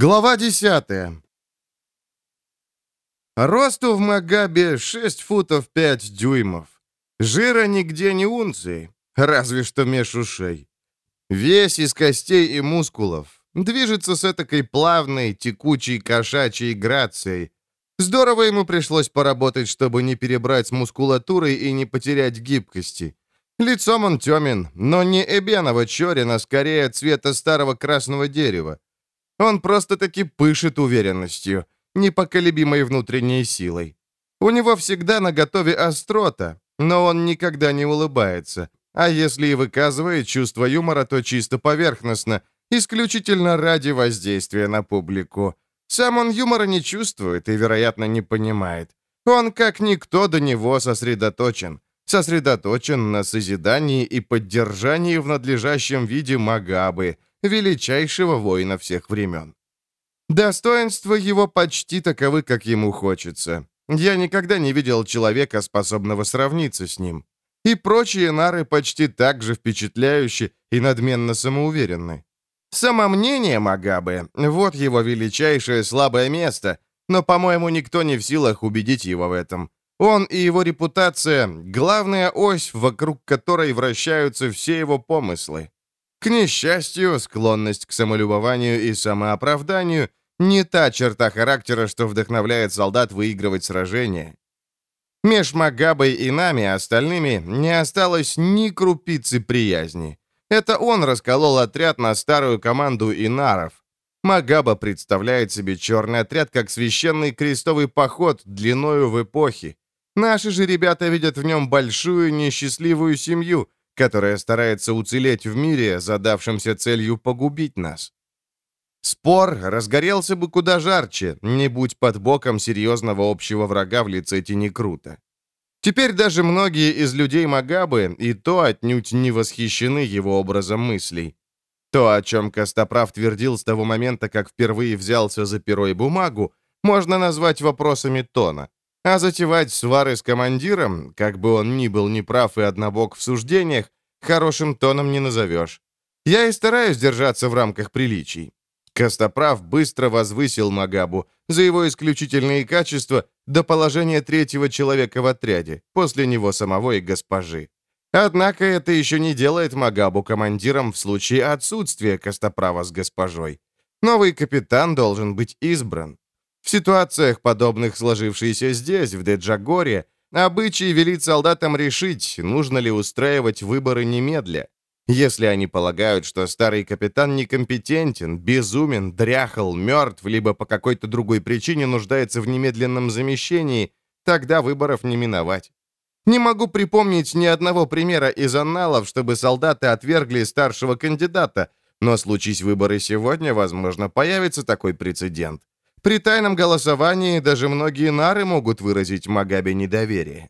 Глава 10 Росту в Магабе 6 футов 5 дюймов. Жира нигде не унции, разве что меж ушей. Весь из костей и мускулов. Движется с этакой плавной, текучей, кошачьей грацией. Здорово ему пришлось поработать, чтобы не перебрать с мускулатурой и не потерять гибкости. Лицом он темен, но не эбеново черен, скорее цвета старого красного дерева. Он просто-таки пышет уверенностью, непоколебимой внутренней силой. У него всегда наготове острота, но он никогда не улыбается. А если и выказывает чувство юмора, то чисто поверхностно, исключительно ради воздействия на публику. Сам он юмора не чувствует и, вероятно, не понимает. Он, как никто до него, сосредоточен. Сосредоточен на созидании и поддержании в надлежащем виде Магабы, величайшего воина всех времен. Достоинства его почти таковы, как ему хочется. Я никогда не видел человека, способного сравниться с ним. И прочие нары почти так же впечатляющие и надменно самоуверенны. Самомнение Магабы — вот его величайшее слабое место, но, по-моему, никто не в силах убедить его в этом. Он и его репутация — главная ось, вокруг которой вращаются все его помыслы. К несчастью, склонность к самолюбованию и самооправданию не та черта характера, что вдохновляет солдат выигрывать сражения. Меж Магабой и нами, остальными, не осталось ни крупицы приязни. Это он расколол отряд на старую команду инаров. Магаба представляет себе черный отряд как священный крестовый поход длиною в эпохи. Наши же ребята видят в нем большую несчастливую семью, которая старается уцелеть в мире, задавшемся целью погубить нас. Спор разгорелся бы куда жарче, не будь под боком серьезного общего врага в лице Тинекрута. Теперь даже многие из людей Магабы и то отнюдь не восхищены его образом мыслей. То, о чем Костоправ твердил с того момента, как впервые взялся за перо и бумагу, можно назвать вопросами тона. А затевать свары с командиром, как бы он ни был неправ и однобок в суждениях, хорошим тоном не назовешь. Я и стараюсь держаться в рамках приличий. Костоправ быстро возвысил Магабу за его исключительные качества до положения третьего человека в отряде, после него самого и госпожи. Однако это еще не делает Магабу командиром в случае отсутствия Костоправа с госпожой. Новый капитан должен быть избран. В ситуациях, подобных сложившейся здесь, в Деджагоре, обычай велит солдатам решить, нужно ли устраивать выборы немедля. Если они полагают, что старый капитан некомпетентен, безумен, дряхал, мертв, либо по какой-то другой причине нуждается в немедленном замещении, тогда выборов не миновать. Не могу припомнить ни одного примера из анналов, чтобы солдаты отвергли старшего кандидата, но случись выборы сегодня, возможно, появится такой прецедент. При тайном голосовании даже многие нары могут выразить Магабе недоверие.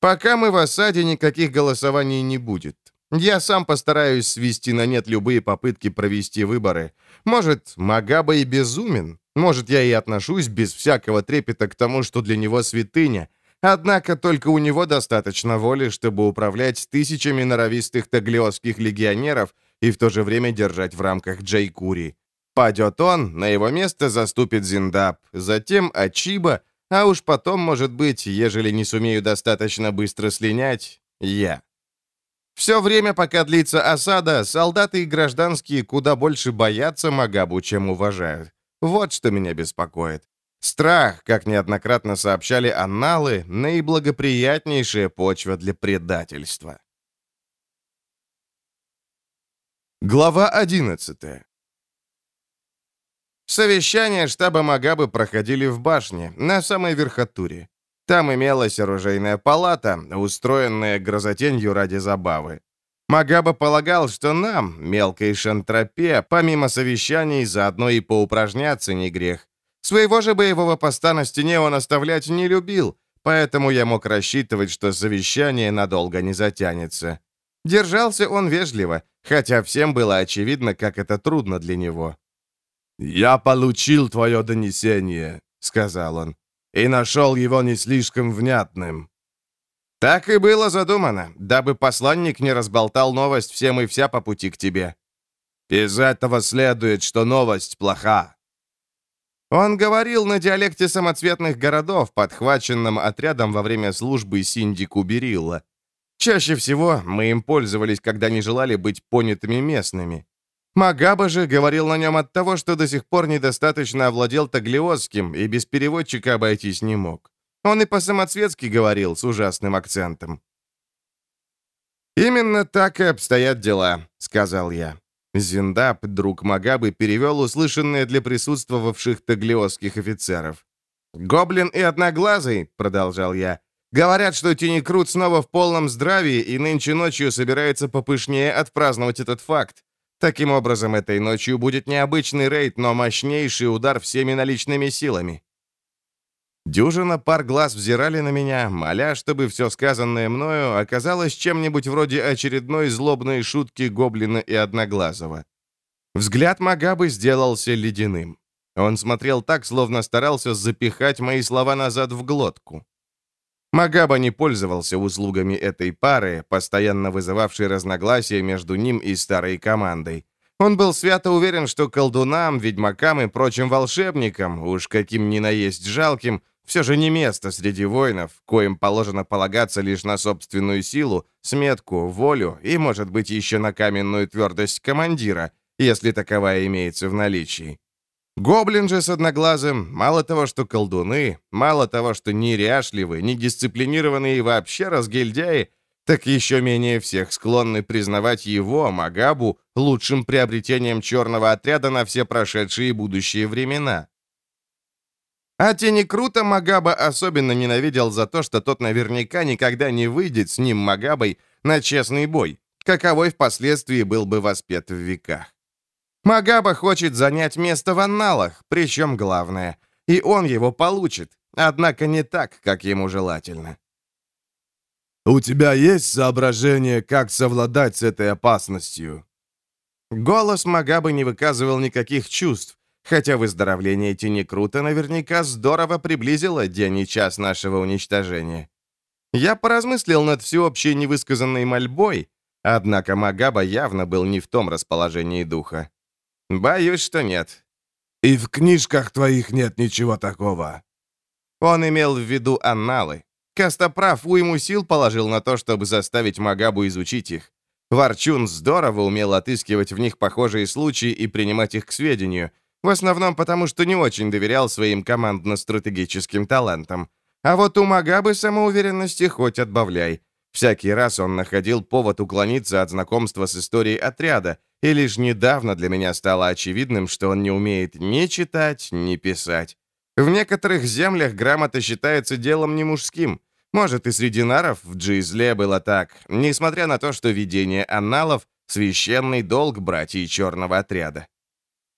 Пока мы в осаде, никаких голосований не будет. Я сам постараюсь свести на нет любые попытки провести выборы. Может, Магаба и безумен. Может, я и отношусь без всякого трепета к тому, что для него святыня. Однако только у него достаточно воли, чтобы управлять тысячами норовистых таглиосских легионеров и в то же время держать в рамках Джейкури. Падет он, на его место заступит Зиндап, затем Ачиба, а уж потом, может быть, ежели не сумею достаточно быстро слинять, я. Все время, пока длится осада, солдаты и гражданские куда больше боятся Магабу, чем уважают. Вот что меня беспокоит. Страх, как неоднократно сообщали анналы, наиблагоприятнейшая почва для предательства. Глава 11 Совещания штаба Магабы проходили в башне, на самой верхотуре. Там имелась оружейная палата, устроенная грозотенью ради забавы. Магаба полагал, что нам, мелкой шантропе, помимо совещаний, заодно и поупражняться не грех. Своего же боевого поста на стене он оставлять не любил, поэтому я мог рассчитывать, что совещание надолго не затянется. Держался он вежливо, хотя всем было очевидно, как это трудно для него. «Я получил твое донесение», — сказал он и нашел его не слишком внятным». «Так и было задумано, дабы посланник не разболтал новость всем и вся по пути к тебе». «Из этого следует, что новость плоха». Он говорил на диалекте самоцветных городов, подхваченном отрядом во время службы Синди Куберилла. Чаще всего мы им пользовались, когда не желали быть понятыми местными. Магаба же говорил на нем от того, что до сих пор недостаточно овладел таглиозским и без переводчика обойтись не мог. Он и по-самоцветски говорил с ужасным акцентом. «Именно так и обстоят дела», — сказал я. Зиндап, друг Магабы, перевел услышанное для присутствовавших таглиосских офицеров. «Гоблин и Одноглазый», — продолжал я, — «говорят, что Тинекрут снова в полном здравии и нынче ночью собирается попышнее отпраздновать этот факт. Таким образом, этой ночью будет необычный рейд, но мощнейший удар всеми наличными силами». Дюжина пар глаз взирали на меня, моля, чтобы все сказанное мною оказалось чем-нибудь вроде очередной злобной шутки Гоблина и Одноглазого. Взгляд Магабы сделался ледяным. Он смотрел так, словно старался запихать мои слова назад в глотку. Магаба не пользовался услугами этой пары, постоянно вызывавшей разногласия между ним и старой командой. Он был свято уверен, что колдунам, ведьмакам и прочим волшебникам, уж каким ни наесть жалким, все же не место среди воинов, коим положено полагаться лишь на собственную силу, сметку, волю и, может быть, еще на каменную твердость командира, если таковая имеется в наличии. Гоблин же с одноглазым, мало того, что колдуны, мало того, что неряшливы, недисциплинированные и вообще разгильдяи, так еще менее всех склонны признавать его, Магабу, лучшим приобретением черного отряда на все прошедшие и будущие времена. А тени круто Магаба особенно ненавидел за то, что тот наверняка никогда не выйдет с ним Магабой на честный бой, каковой впоследствии был бы воспет в веках. Магаба хочет занять место в анналах, причем главное, и он его получит, однако не так, как ему желательно. «У тебя есть соображение, как совладать с этой опасностью?» Голос Магабы не выказывал никаких чувств, хотя выздоровление Тени Крута наверняка здорово приблизило день и час нашего уничтожения. Я поразмыслил над всеобщей невысказанной мольбой, однако Магаба явно был не в том расположении духа. Боюсь, что нет. И в книжках твоих нет ничего такого. Он имел в виду анналы. Костоправ уйму сил положил на то, чтобы заставить Магабу изучить их. Ворчун здорово умел отыскивать в них похожие случаи и принимать их к сведению — в основном потому, что не очень доверял своим командно-стратегическим талантам. А вот у Магабы самоуверенности хоть отбавляй. Всякий раз он находил повод уклониться от знакомства с историей отряда, и лишь недавно для меня стало очевидным, что он не умеет ни читать, ни писать. В некоторых землях грамота считается делом не мужским. Может, и среди наров в Джизле было так, несмотря на то, что ведение анналов — священный долг братьев черного отряда.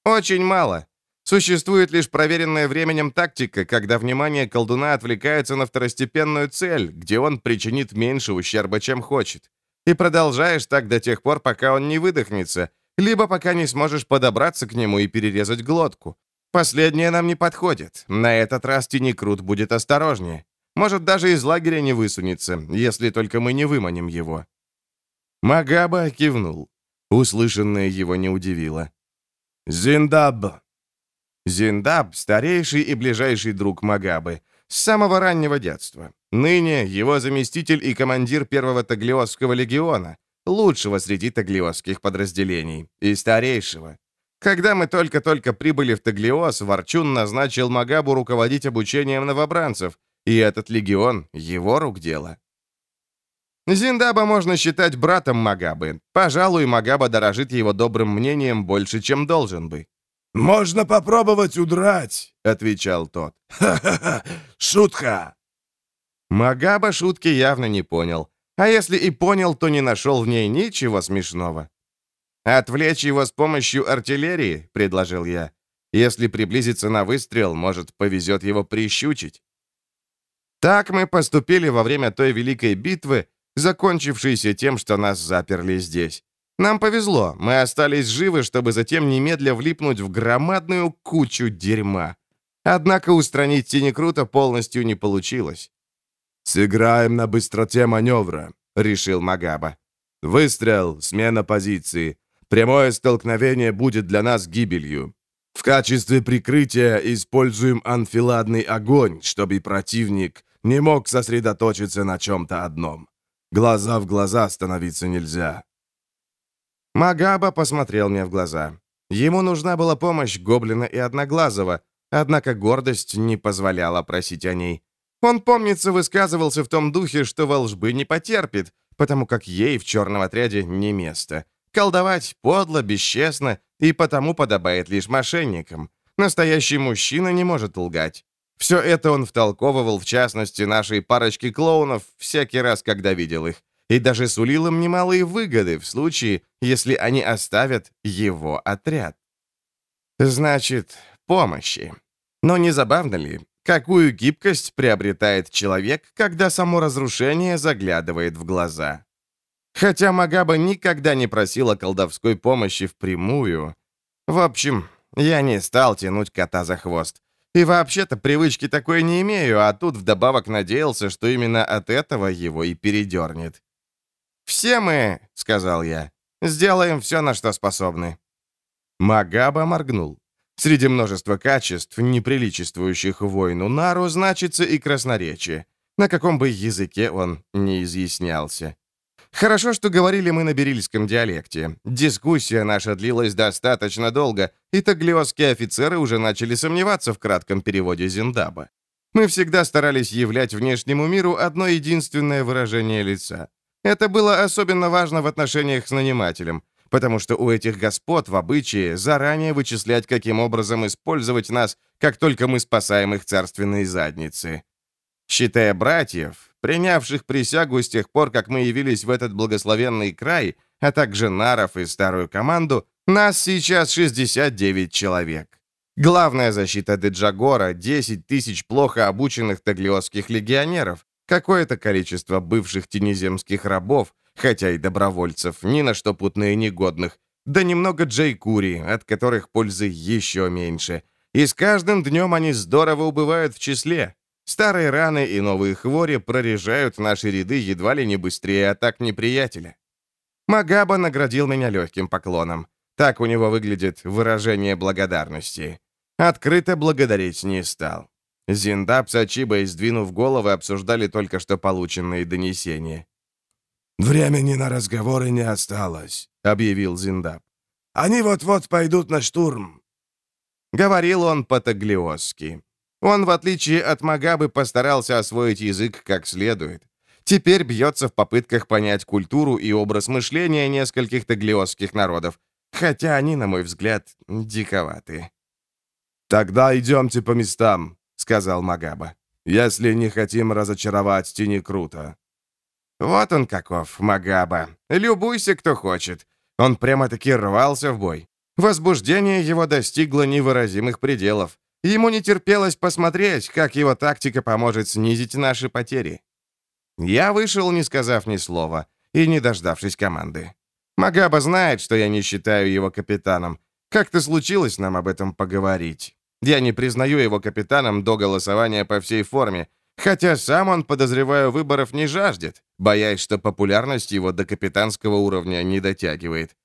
Очень мало. Существует лишь проверенная временем тактика, когда внимание колдуна отвлекается на второстепенную цель, где он причинит меньше ущерба, чем хочет. И продолжаешь так до тех пор, пока он не выдохнется, либо пока не сможешь подобраться к нему и перерезать глотку. Последнее нам не подходит. На этот раз Тинекрут будет осторожнее. Может, даже из лагеря не высунется, если только мы не выманим его». Магаба кивнул. Услышанное его не удивило. Зиндаб. Зиндаб — старейший и ближайший друг Магабы. С самого раннего детства. Ныне его заместитель и командир первого Таглиосского легиона, лучшего среди таглиосских подразделений, и старейшего. Когда мы только-только прибыли в Таглиос, Ворчун назначил Магабу руководить обучением новобранцев, и этот легион — его рук дело. Зиндаба можно считать братом Магабы. Пожалуй, Магаба дорожит его добрым мнением больше, чем должен бы. «Можно попробовать удрать», — отвечал тот. «Ха-ха-ха! Шутка!» Магаба шутки явно не понял. А если и понял, то не нашел в ней ничего смешного. «Отвлечь его с помощью артиллерии», — предложил я. «Если приблизиться на выстрел, может, повезет его прищучить». Так мы поступили во время той великой битвы, закончившийся тем, что нас заперли здесь. Нам повезло, мы остались живы, чтобы затем немедля влипнуть в громадную кучу дерьма. Однако устранить Тинекрута полностью не получилось. «Сыграем на быстроте маневра», — решил Магаба. «Выстрел, смена позиции. Прямое столкновение будет для нас гибелью. В качестве прикрытия используем анфиладный огонь, чтобы противник не мог сосредоточиться на чем-то одном. Глаза в глаза становиться нельзя». Магаба посмотрел мне в глаза. Ему нужна была помощь Гоблина и Одноглазого, однако гордость не позволяла просить о ней. Он, помнится, высказывался в том духе, что волжбы не потерпит, потому как ей в черном отряде не место. Колдовать подло, бесчестно и потому подобает лишь мошенникам. Настоящий мужчина не может лгать. Все это он втолковывал, в частности, нашей парочке клоунов всякий раз, когда видел их, и даже сулил им немалые выгоды в случае, если они оставят его отряд. Значит, помощи. Но не забавно ли, какую гибкость приобретает человек, когда само разрушение заглядывает в глаза? Хотя Магаба никогда не просила колдовской помощи впрямую. В общем, я не стал тянуть кота за хвост. И вообще-то привычки такой не имею, а тут вдобавок надеялся, что именно от этого его и передернет. «Все мы, — сказал я, — сделаем все, на что способны». Магаба моргнул. Среди множества качеств, неприличествующих войну Нару, значится и красноречие, на каком бы языке он не изъяснялся. Хорошо, что говорили мы на берильском диалекте. Дискуссия наша длилась достаточно долго, и таглиосские офицеры уже начали сомневаться в кратком переводе Зиндаба. Мы всегда старались являть внешнему миру одно единственное выражение лица. Это было особенно важно в отношениях с нанимателем, потому что у этих господ в обычае заранее вычислять, каким образом использовать нас, как только мы спасаем их царственные задницы. Считая братьев, принявших присягу с тех пор, как мы явились в этот благословенный край, а также наров и старую команду, нас сейчас 69 человек. Главная защита Деджагора — 10 тысяч плохо обученных таглиосских легионеров, какое-то количество бывших тенеземских рабов, хотя и добровольцев, ни на что путные негодных, да немного джейкури, от которых пользы еще меньше. И с каждым днем они здорово убывают в числе. Старые раны и новые хвори прорежают наши ряды едва ли не быстрее атак неприятеля. Магаба наградил меня легким поклоном. Так у него выглядит выражение благодарности. Открыто благодарить не стал. Зиндаб с Ачибой, сдвинув головы, обсуждали только что полученные донесения. «Времени на разговоры не осталось», — объявил Зиндаб. «Они вот-вот пойдут на штурм». Говорил он по-таглиосски. Он, в отличие от Магабы, постарался освоить язык как следует. Теперь бьется в попытках понять культуру и образ мышления нескольких таглиосских народов, хотя они, на мой взгляд, диковаты. «Тогда идемте по местам», — сказал Магаба, «если не хотим разочаровать Тини Круто». Вот он каков, Магаба. Любуйся, кто хочет. Он прямо-таки рвался в бой. Возбуждение его достигло невыразимых пределов. Ему не терпелось посмотреть, как его тактика поможет снизить наши потери. Я вышел, не сказав ни слова, и не дождавшись команды. Магаба знает, что я не считаю его капитаном. Как-то случилось нам об этом поговорить. Я не признаю его капитаном до голосования по всей форме, хотя сам он, подозреваю, выборов не жаждет, боясь, что популярность его до капитанского уровня не дотягивает.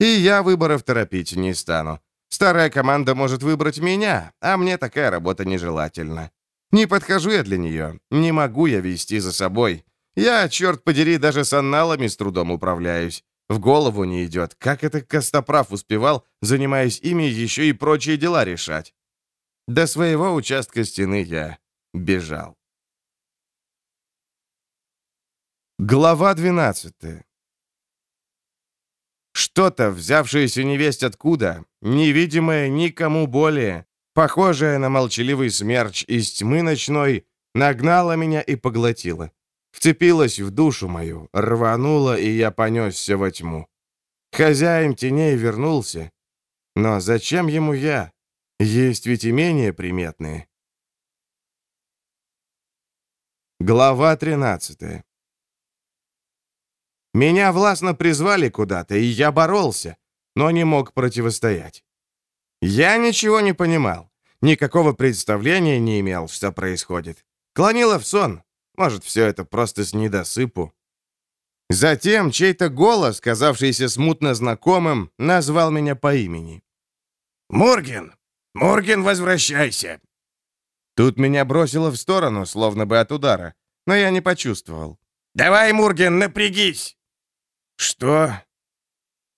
И я выборов торопить не стану. Старая команда может выбрать меня, а мне такая работа нежелательна. Не подхожу я для нее, не могу я вести за собой. Я, черт подери, даже с анналами с трудом управляюсь. В голову не идет, как это Костоправ успевал, занимаясь ими, еще и прочие дела решать. До своего участка стены я бежал. Глава 12 Что-то, взявшееся невесть откуда, невидимое никому более, похожее на молчаливый смерч из тьмы ночной, нагнало меня и поглотило. Вцепилась в душу мою, рванула, и я понесся во тьму. Хозяин теней вернулся. Но зачем ему я? Есть ведь и менее приметные. Глава 13 Меня властно призвали куда-то, и я боролся но не мог противостоять. Я ничего не понимал, никакого представления не имел, что происходит. Клонило в сон. Может, все это просто с недосыпу. Затем чей-то голос, казавшийся смутно знакомым, назвал меня по имени. «Мурген, Мурген, возвращайся!» Тут меня бросило в сторону, словно бы от удара, но я не почувствовал. «Давай, Мурген, напрягись!» «Что?»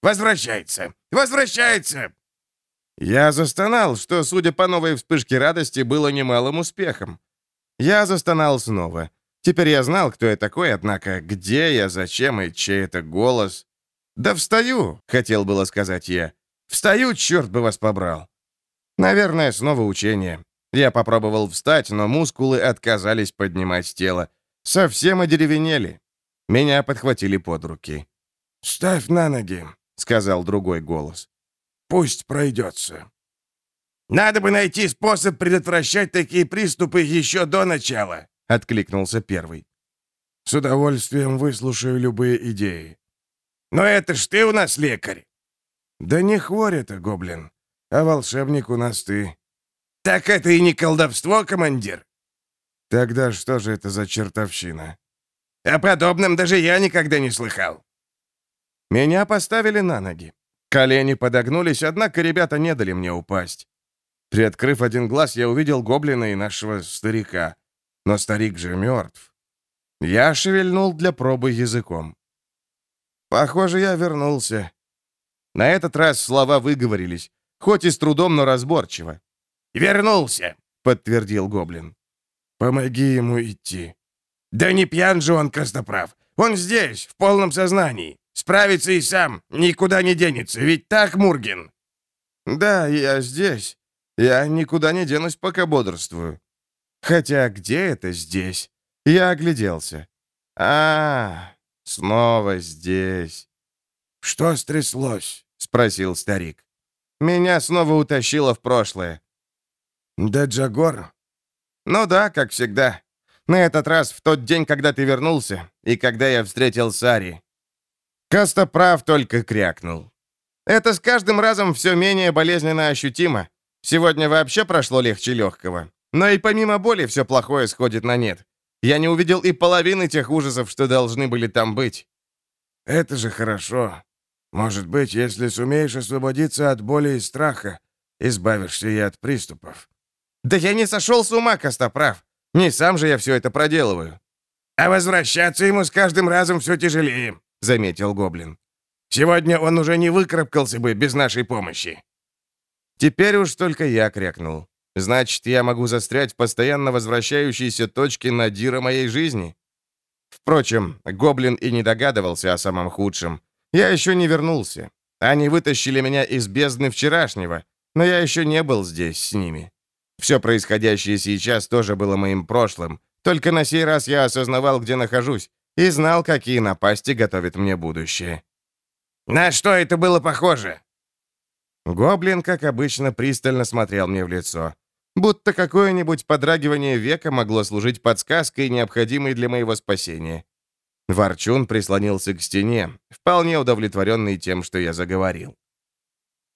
«Возвращается! Возвращается!» Я застонал, что, судя по новой вспышке радости, было немалым успехом. Я застонал снова. Теперь я знал, кто я такой, однако где я, зачем и чей это голос. «Да встаю!» — хотел было сказать я. «Встаю, черт бы вас побрал!» Наверное, снова учение. Я попробовал встать, но мускулы отказались поднимать тело. Совсем одеревенели. Меня подхватили под руки. «Ставь на ноги», — сказал другой голос. «Пусть пройдется». «Надо бы найти способ предотвращать такие приступы еще до начала», — откликнулся первый. «С удовольствием выслушаю любые идеи». «Но это ж ты у нас лекарь». «Да не хворь это, гоблин, а волшебник у нас ты». «Так это и не колдовство, командир». «Тогда что же это за чертовщина?» «О подобном даже я никогда не слыхал». Меня поставили на ноги. Колени подогнулись, однако ребята не дали мне упасть. Приоткрыв один глаз, я увидел гоблина и нашего старика. Но старик же мертв. Я шевельнул для пробы языком. Похоже, я вернулся. На этот раз слова выговорились, хоть и с трудом, но разборчиво. «Вернулся», — подтвердил гоблин. «Помоги ему идти». «Да не пьян же он, Костоправ. Он здесь, в полном сознании. Справится и сам, никуда не денется. Ведь так, Мургин?» «Да, я здесь. Я никуда не денусь, пока бодрствую. Хотя где это здесь? Я огляделся. А, снова здесь. Что стряслось? спросил старик. Меня снова утащило в прошлое. Да Джагор? Ну да, как всегда. На этот раз в тот день, когда ты вернулся, и когда я встретил Сари. Костоправ только крякнул. Это с каждым разом все менее болезненно ощутимо. Сегодня вообще прошло легче легкого. Но и помимо боли все плохое сходит на нет. Я не увидел и половины тех ужасов, что должны были там быть. Это же хорошо. Может быть, если сумеешь освободиться от боли и страха, избавишься и от приступов. Да я не сошел с ума, Костоправ. Не сам же я все это проделываю. А возвращаться ему с каждым разом все тяжелее, заметил Гоблин. Сегодня он уже не выкарабкался бы без нашей помощи. Теперь уж только я крякнул. Значит, я могу застрять в постоянно возвращающейся точке надира моей жизни? Впрочем, Гоблин и не догадывался о самом худшем. Я еще не вернулся. Они вытащили меня из бездны вчерашнего, но я еще не был здесь с ними. Все происходящее сейчас тоже было моим прошлым, только на сей раз я осознавал, где нахожусь, и знал, какие напасти готовит мне будущее. «На что это было похоже?» Гоблин, как обычно, пристально смотрел мне в лицо. Будто какое-нибудь подрагивание века могло служить подсказкой, необходимой для моего спасения. Ворчун прислонился к стене, вполне удовлетворенный тем, что я заговорил.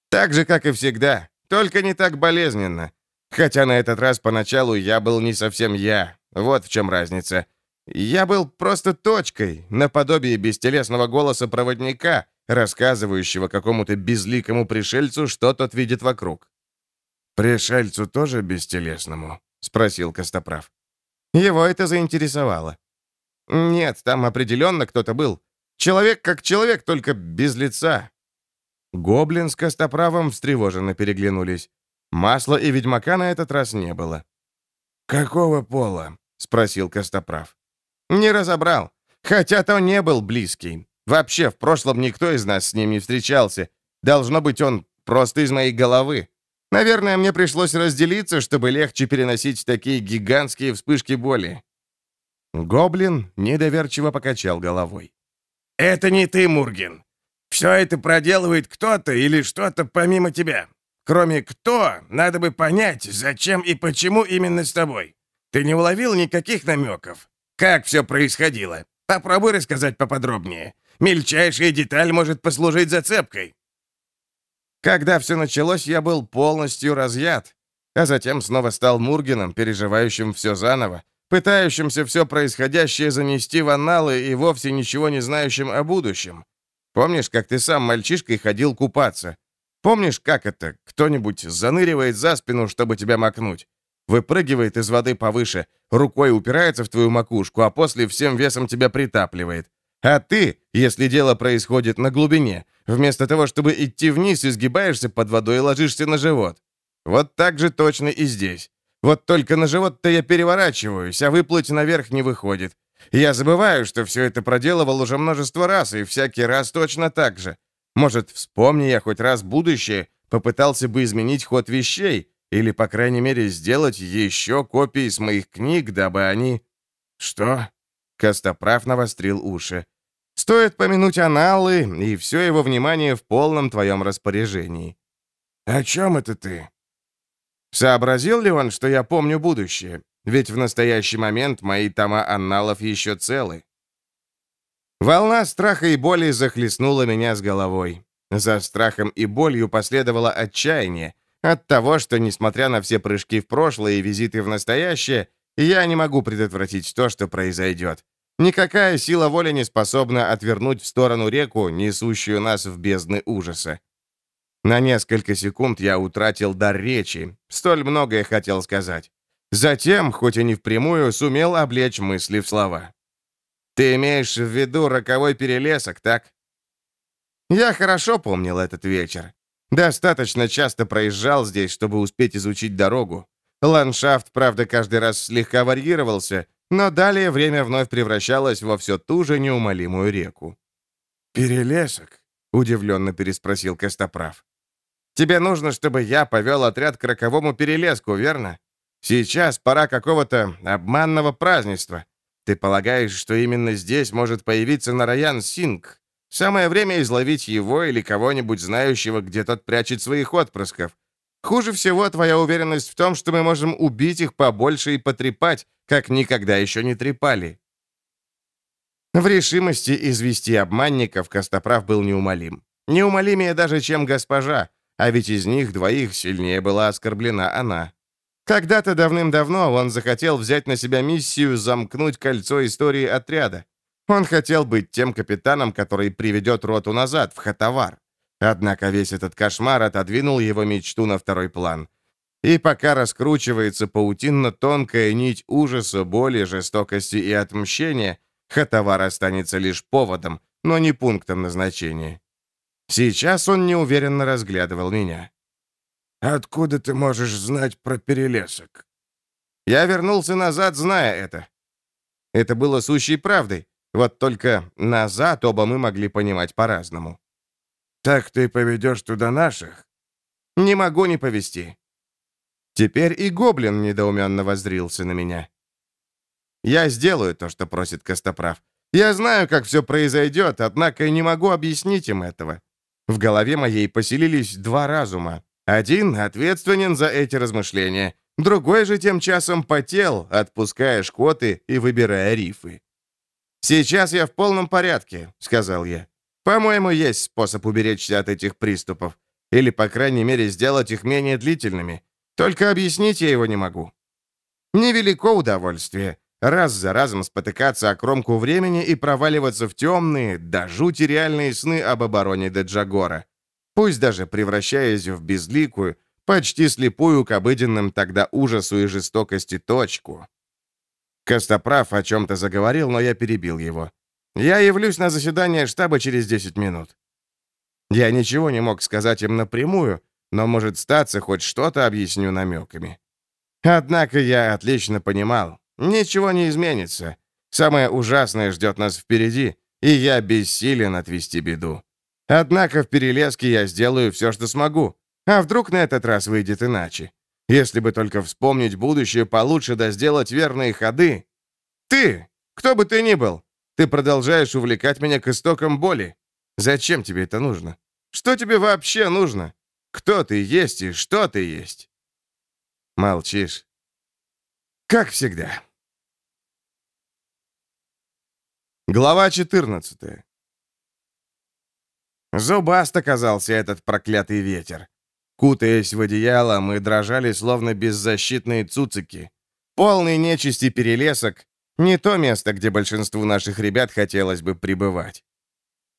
Так же, как и всегда, только не так болезненно. Хотя на этот раз поначалу я был не совсем я. Вот в чем разница. Я был просто точкой, наподобие бестелесного голоса проводника, рассказывающего какому-то безликому пришельцу, что тот видит вокруг. «Пришельцу тоже бестелесному?» — спросил Костоправ. Его это заинтересовало. «Нет, там определенно кто-то был. Человек как человек, только без лица». Гоблин с Костоправом встревоженно переглянулись. Масла и ведьмака на этот раз не было. «Какого пола?» — спросил Костоправ. «Не разобрал. Хотя то не был близкий. Вообще, в прошлом никто из нас с ним не встречался. Должно быть, он просто из моей головы. Наверное, мне пришлось разделиться, чтобы легче переносить такие гигантские вспышки боли». Гоблин недоверчиво покачал головой. «Это не ты, Мурген. Все это проделывает кто-то или что-то помимо тебя. Кроме кто, надо бы понять, зачем и почему именно с тобой. Ты не уловил никаких намеков? Как все происходило? Попробуй рассказать поподробнее. Мельчайшая деталь может послужить зацепкой». Когда все началось, я был полностью разъят, а затем снова стал Мургином, переживающим все заново, пытающимся все происходящее занести в анналы и вовсе ничего не знающим о будущем. Помнишь, как ты сам мальчишкой ходил купаться? Помнишь, как это? Кто-нибудь заныривает за спину, чтобы тебя макнуть. Выпрыгивает из воды повыше, рукой упирается в твою макушку, а после всем весом тебя притапливает. А ты, если дело происходит на глубине, вместо того, чтобы идти вниз, изгибаешься под водой и ложишься на живот. Вот так же точно и здесь. Вот только на живот-то я переворачиваюсь, а выплыть наверх не выходит. Я забываю, что все это проделывал уже множество раз, и всякий раз точно так же. Может, вспомни я хоть раз будущее, попытался бы изменить ход вещей, или, по крайней мере, сделать еще копии с моих книг, дабы они... Что? Костоправ навострил уши. Стоит помянуть аналы, и все его внимание в полном твоем распоряжении. «О чем это ты?» Сообразил ли он, что я помню будущее? Ведь в настоящий момент мои тома анналов еще целы. Волна страха и боли захлестнула меня с головой. За страхом и болью последовало отчаяние от того, что, несмотря на все прыжки в прошлое и визиты в настоящее, я не могу предотвратить то, что произойдет. Никакая сила воли не способна отвернуть в сторону реку, несущую нас в бездны ужаса. На несколько секунд я утратил дар речи, столь многое хотел сказать. Затем, хоть и не впрямую, сумел облечь мысли в слова. «Ты имеешь в виду роковой перелесок, так?» Я хорошо помнил этот вечер. Достаточно часто проезжал здесь, чтобы успеть изучить дорогу. Ландшафт, правда, каждый раз слегка варьировался, но далее время вновь превращалось во все ту же неумолимую реку. «Перелесок?» — удивленно переспросил Костоправ. «Тебе нужно, чтобы я повел отряд к роковому перелеску, верно? Сейчас пора какого-то обманного празднества. Ты полагаешь, что именно здесь может появиться Нараян Синг? Самое время изловить его или кого-нибудь знающего, где тот прячет своих отпрысков. Хуже всего твоя уверенность в том, что мы можем убить их побольше и потрепать, как никогда еще не трепали. В решимости извести обманников Костоправ был неумолим. Неумолимее даже, чем госпожа, а ведь из них двоих сильнее была оскорблена она. Когда-то давным-давно он захотел взять на себя миссию замкнуть кольцо истории отряда. Он хотел быть тем капитаном, который приведет роту назад, в Хатавар. Однако весь этот кошмар отодвинул его мечту на второй план. И пока раскручивается паутинно-тонкая нить ужаса, боли, жестокости и отмщения, Хатавар останется лишь поводом, но не пунктом назначения. Сейчас он неуверенно разглядывал меня. «Откуда ты можешь знать про перелесок?» Я вернулся назад, зная это. Это было сущей правдой. Вот только назад оба мы могли понимать по-разному. «Так ты поведешь туда наших?» «Не могу не повести». Теперь и гоблин недоуменно воздрился на меня. «Я сделаю то, что просит Костоправ. Я знаю, как все произойдет, однако не могу объяснить им этого. В голове моей поселились два разума. Один ответственен за эти размышления, другой же тем часом потел, отпуская шкоты и выбирая рифы. «Сейчас я в полном порядке», — сказал я. «По-моему, есть способ уберечься от этих приступов. Или, по крайней мере, сделать их менее длительными. Только объяснить я его не могу». Невелико удовольствие. Раз за разом спотыкаться о кромку времени и проваливаться в темные, до жути реальные сны об обороне Деджагора пусть даже превращаясь в безликую, почти слепую к обыденным тогда ужасу и жестокости точку. Костоправ о чем-то заговорил, но я перебил его. «Я явлюсь на заседание штаба через 10 минут». Я ничего не мог сказать им напрямую, но, может, статься, хоть что-то объясню намеками. Однако я отлично понимал, ничего не изменится. Самое ужасное ждет нас впереди, и я бессилен отвести беду. Однако в перелеске я сделаю все, что смогу. А вдруг на этот раз выйдет иначе? Если бы только вспомнить будущее получше да сделать верные ходы. Ты, кто бы ты ни был, ты продолжаешь увлекать меня к истокам боли. Зачем тебе это нужно? Что тебе вообще нужно? Кто ты есть и что ты есть? Молчишь. Как всегда. Глава 14. Зубаст оказался этот проклятый ветер. Кутаясь в одеяло, мы дрожали, словно беззащитные цуцики. Полный нечисти перелесок — не то место, где большинству наших ребят хотелось бы пребывать.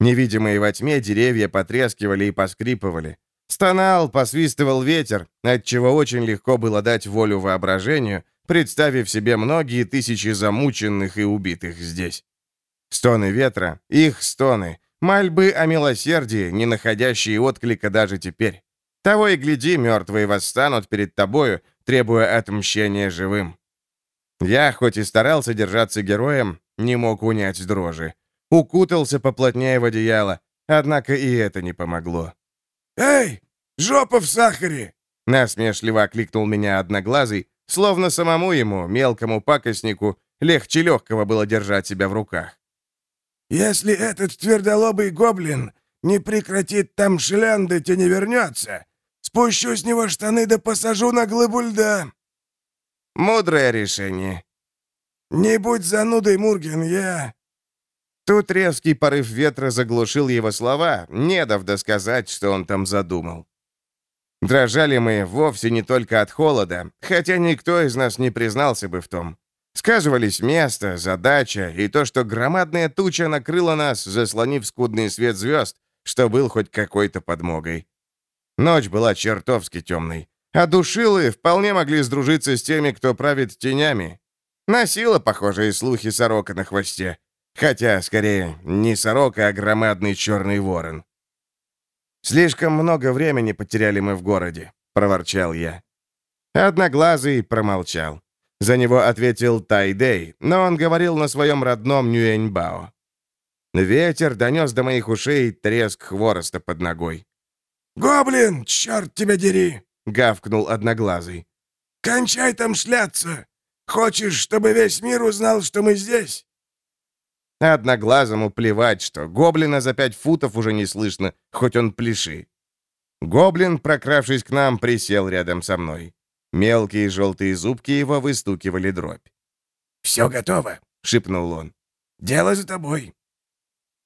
Невидимые во тьме деревья потрескивали и поскрипывали. Стонал, посвистывал ветер, отчего очень легко было дать волю воображению, представив себе многие тысячи замученных и убитых здесь. Стоны ветра, их стоны, мольбы о милосердии, не находящие отклика даже теперь. Того и гляди, мертвые восстанут перед тобою, требуя отмщения живым. Я, хоть и старался держаться героем, не мог унять дрожи. Укутался поплотнее в одеяло, однако и это не помогло. «Эй, жопа в сахаре!» Насмешливо окликнул меня одноглазый, словно самому ему, мелкому пакостнику, легче легкого было держать себя в руках. «Если этот твердолобый гоблин не прекратит там шлендать и не вернется, спущу с него штаны да посажу на глыбу льда». «Мудрое решение». «Не будь занудой, Мурген, я...» Тут резкий порыв ветра заглушил его слова, не дав досказать, что он там задумал. Дрожали мы вовсе не только от холода, хотя никто из нас не признался бы в том. Сказывались место, задача и то, что громадная туча накрыла нас, заслонив скудный свет звезд, что был хоть какой-то подмогой. Ночь была чертовски темной, а душилы вполне могли сдружиться с теми, кто правит тенями. Носила похожие слухи сорока на хвосте. Хотя, скорее, не сорока, а громадный черный ворон. «Слишком много времени потеряли мы в городе», — проворчал я. Одноглазый промолчал. За него ответил Тайдей, но он говорил на своем родном Нюэньбао. Ветер донес до моих ушей треск хвороста под ногой. «Гоблин, черт тебя дери!» — гавкнул Одноглазый. «Кончай там шляться! Хочешь, чтобы весь мир узнал, что мы здесь?» Одноглазому плевать, что гоблина за пять футов уже не слышно, хоть он пляши. Гоблин, прокравшись к нам, присел рядом со мной. Мелкие желтые зубки его выстукивали дробь. «Все готово», — шепнул он. «Дело за тобой».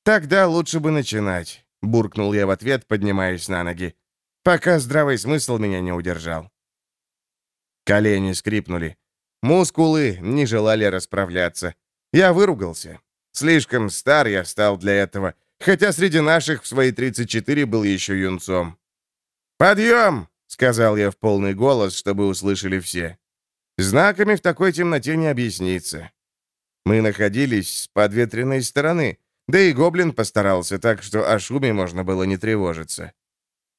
«Тогда лучше бы начинать», — буркнул я в ответ, поднимаясь на ноги, пока здравый смысл меня не удержал. Колени скрипнули. Мускулы не желали расправляться. Я выругался. Слишком стар я стал для этого, хотя среди наших в свои 34 был еще юнцом. «Подъем!» — сказал я в полный голос, чтобы услышали все. Знаками в такой темноте не объяснится. Мы находились с подветренной стороны, да и гоблин постарался так, что о шуме можно было не тревожиться.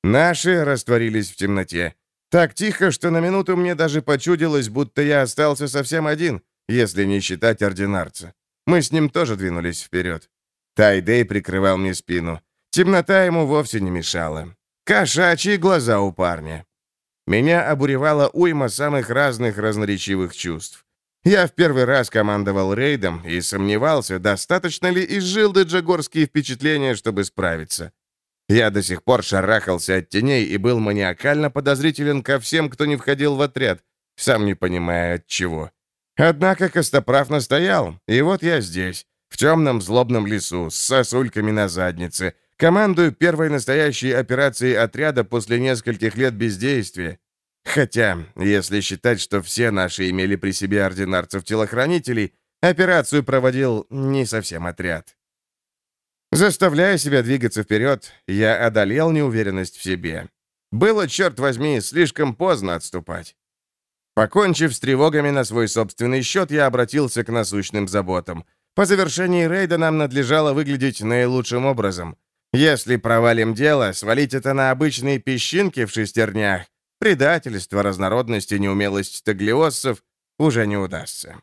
Наши растворились в темноте. Так тихо, что на минуту мне даже почудилось, будто я остался совсем один, если не считать ординарца. Мы с ним тоже двинулись вперед. Тайдей прикрывал мне спину. Темнота ему вовсе не мешала. Кошачьи глаза у парня. Меня обуревала уйма самых разных разноречивых чувств. Я в первый раз командовал рейдом и сомневался, достаточно ли изжил джагорские впечатления, чтобы справиться. Я до сих пор шарахался от теней и был маниакально подозрителен ко всем, кто не входил в отряд, сам не понимая от чего. Однако Костоправ настоял, и вот я здесь, в темном злобном лесу, с сосульками на заднице, командую первой настоящей операцией отряда после нескольких лет бездействия. Хотя, если считать, что все наши имели при себе ординарцев-телохранителей, операцию проводил не совсем отряд. Заставляя себя двигаться вперед, я одолел неуверенность в себе. Было, черт возьми, слишком поздно отступать. Покончив с тревогами на свой собственный счет, я обратился к насущным заботам. По завершении рейда нам надлежало выглядеть наилучшим образом. Если провалим дело, свалить это на обычные песчинки в шестернях, предательство, разнородность и неумелость таглиоссов уже не удастся.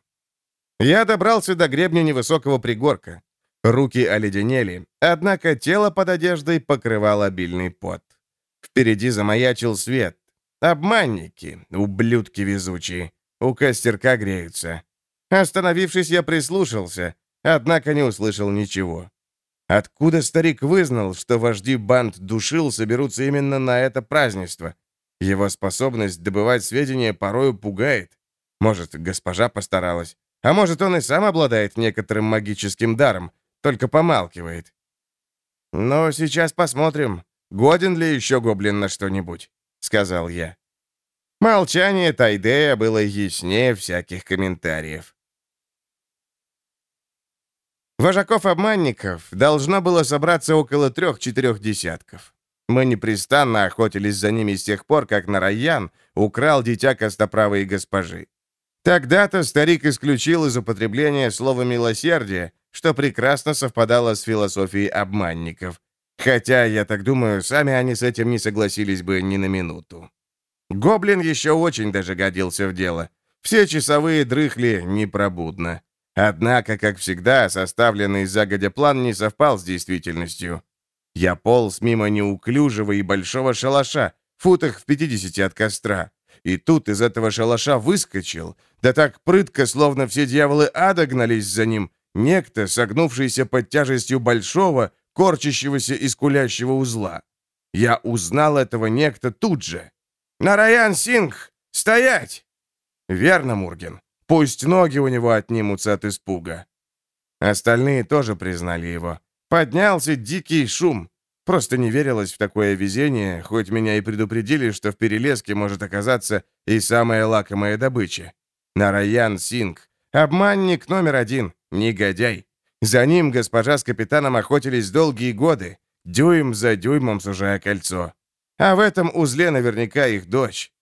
Я добрался до гребня невысокого пригорка. Руки оледенели, однако тело под одеждой покрывал обильный пот. Впереди замаячил свет. Обманники, ублюдки везучие. У костерка греются. Остановившись, я прислушался, однако не услышал ничего. Откуда старик вызнал, что вожди банд душил соберутся именно на это празднество? Его способность добывать сведения порою пугает. Может, госпожа постаралась. А может, он и сам обладает некоторым магическим даром, только помалкивает. Но сейчас посмотрим, годен ли еще гоблин на что-нибудь. — сказал я. Молчание Тайдея было яснее всяких комментариев. Вожаков-обманников должно было собраться около трех-четырех десятков. Мы непрестанно охотились за ними с тех пор, как Нараян украл дитя костоправой госпожи. Тогда-то старик исключил из употребления слова «милосердие», что прекрасно совпадало с философией обманников. Хотя, я так думаю, сами они с этим не согласились бы ни на минуту. Гоблин еще очень даже годился в дело. Все часовые дрыхли непробудно. Однако, как всегда, составленный загодя план не совпал с действительностью. Я полз мимо неуклюжего и большого шалаша, футах в 50 от костра. И тут из этого шалаша выскочил, да так прытко, словно все дьяволы ада гнались за ним, некто, согнувшийся под тяжестью большого, корчащегося и скулящего узла. Я узнал этого некто тут же. «Нараян Сингх! Стоять!» «Верно, Мурген. Пусть ноги у него отнимутся от испуга». Остальные тоже признали его. Поднялся дикий шум. Просто не верилось в такое везение, хоть меня и предупредили, что в перелеске может оказаться и самая лакомая добыча. Нараян Синг. Обманник номер один. Негодяй. За ним госпожа с капитаном охотились долгие годы, дюйм за дюймом сужая кольцо. А в этом узле наверняка их дочь.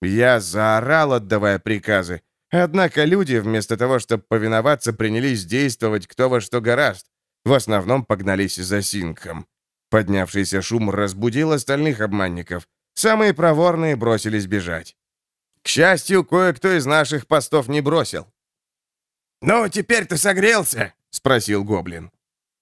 Я заорал, отдавая приказы. Однако люди, вместо того, чтобы повиноваться, принялись действовать кто во что гораст. В основном погнались за Сингхом. Поднявшийся шум разбудил остальных обманников. Самые проворные бросились бежать. К счастью, кое-кто из наших постов не бросил. «Ну, теперь ты согрелся?» — спросил Гоблин.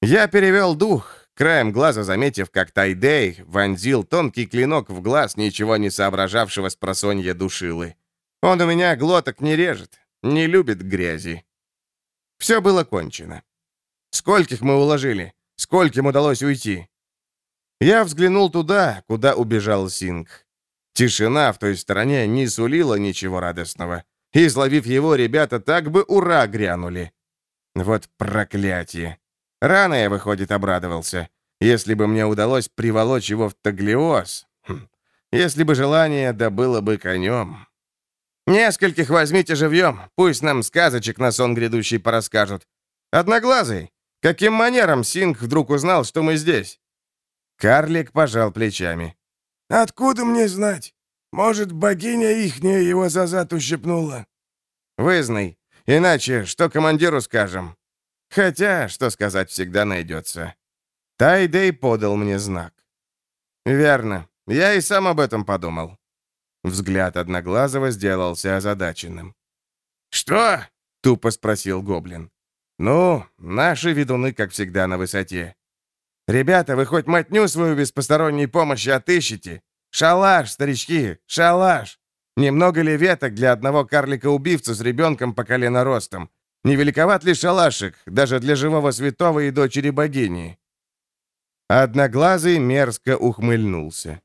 Я перевел дух, краем глаза заметив, как Тайдей вонзил тонкий клинок в глаз ничего не соображавшего с просонья душилы. Он у меня глоток не режет, не любит грязи. Все было кончено. Скольких мы уложили? Скольким удалось уйти? Я взглянул туда, куда убежал Синг. Тишина в той стороне не сулила ничего радостного. И, словив его, ребята так бы ура грянули. Вот проклятие. Рано я, выходит, обрадовался. Если бы мне удалось приволочь его в Таглиоз... Хм, если бы желание, да было бы конем. Нескольких возьмите живьем, пусть нам сказочек на сон грядущий порасскажут. Одноглазый, каким манером Синг вдруг узнал, что мы здесь? Карлик пожал плечами. «Откуда мне знать? Может, богиня ихняя его за зад ущипнула?» «Вызнай. Иначе что командиру скажем?» Хотя, что сказать, всегда найдется. Тайдей подал мне знак. «Верно. Я и сам об этом подумал». Взгляд Одноглазого сделался озадаченным. «Что?» — тупо спросил Гоблин. «Ну, наши ведуны, как всегда, на высоте. Ребята, вы хоть мотню свою без посторонней помощи отыщите? Шалаш, старички, шалаш! Немного ли веток для одного карлика-убивца с ребенком по колено ростом? Не великоват ли шалашик, даже для живого святого и дочери богини?» Одноглазый мерзко ухмыльнулся.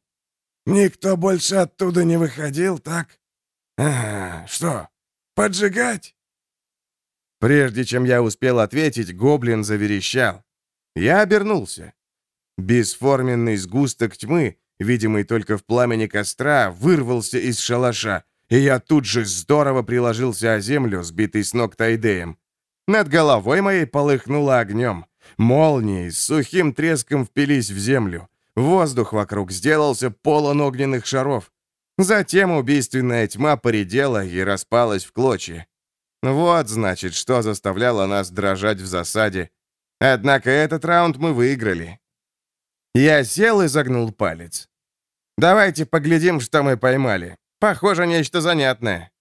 «Никто больше оттуда не выходил, так? Ага, что, поджигать?» Прежде чем я успел ответить, гоблин заверещал. Я обернулся. Бесформенный сгусток тьмы, видимый только в пламени костра, вырвался из шалаша, и я тут же здорово приложился о землю, сбитый с ног Тайдеем. Над головой моей полыхнуло огнем. Молнии с сухим треском впились в землю. Воздух вокруг сделался полон огненных шаров. Затем убийственная тьма поредела и распалась в клочья. Вот, значит, что заставляло нас дрожать в засаде, Однако этот раунд мы выиграли. Я сел и загнул палец. Давайте поглядим, что мы поймали. Похоже, нечто занятное.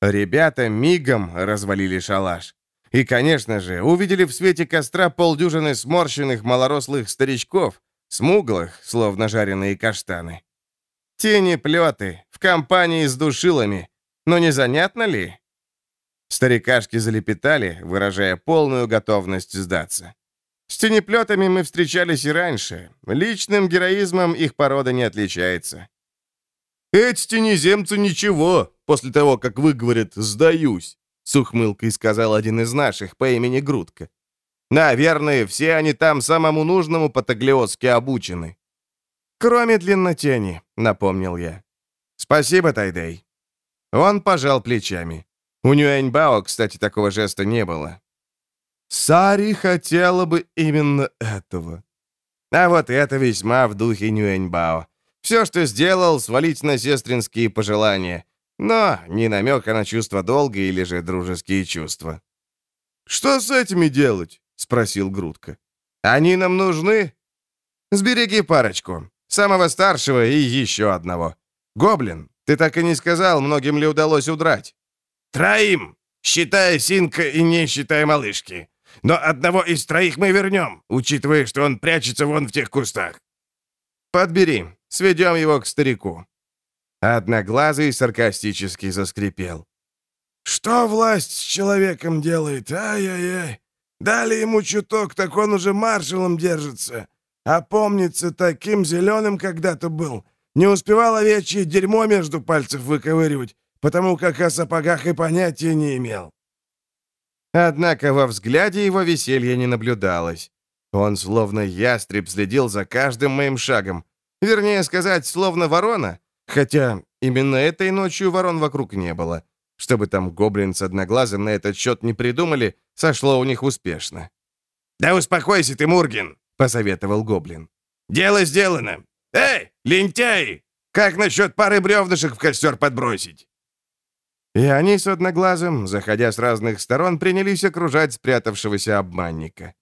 Ребята мигом развалили шалаш. И, конечно же, увидели в свете костра полдюжины сморщенных малорослых старичков, смуглых, словно жареные каштаны. Тени-плеты, в компании с душилами. Но не занятно ли? Старикашки залепетали, выражая полную готовность сдаться. С тенеплетами мы встречались и раньше. Личным героизмом их порода не отличается. «Эти тенеземцы ничего, после того, как вы, говорят, сдаюсь», с ухмылкой сказал один из наших по имени Грудка. «Наверное, все они там самому нужному по-таглиотски обучены». «Кроме длиннотени», — напомнил я. «Спасибо, Тайдей». Он пожал плечами. У Нюэньбао, кстати, такого жеста не было. Сари хотела бы именно этого. А вот это весьма в духе Нюэньбао. Все, что сделал, свалить на сестринские пожелания. Но ни намека на чувство долга или же дружеские чувства. «Что с этими делать?» — спросил Грудка. «Они нам нужны?» «Сбереги парочку. Самого старшего и еще одного. Гоблин, ты так и не сказал, многим ли удалось удрать?» «Троим, считая Синка и не считая малышки. Но одного из троих мы вернем, учитывая, что он прячется вон в тех кустах». «Подбери, сведем его к старику». Одноглазый саркастически заскрипел. «Что власть с человеком делает? Ай-яй-яй! Дали ему чуток, так он уже маршалом держится. А помнится, таким зеленым когда-то был. Не успевал овечье дерьмо между пальцев выковыривать, потому как о сапогах и понятия не имел. Однако во взгляде его веселья не наблюдалось. Он, словно ястреб, следил за каждым моим шагом. Вернее сказать, словно ворона. Хотя именно этой ночью ворон вокруг не было. Чтобы там гоблин с одноглазым на этот счет не придумали, сошло у них успешно. «Да успокойся ты, Мургин!» — посоветовал гоблин. «Дело сделано! Эй, лентяи! Как насчет пары бревнышек в костер подбросить?» И они с одноглазым, заходя с разных сторон, принялись окружать спрятавшегося обманника.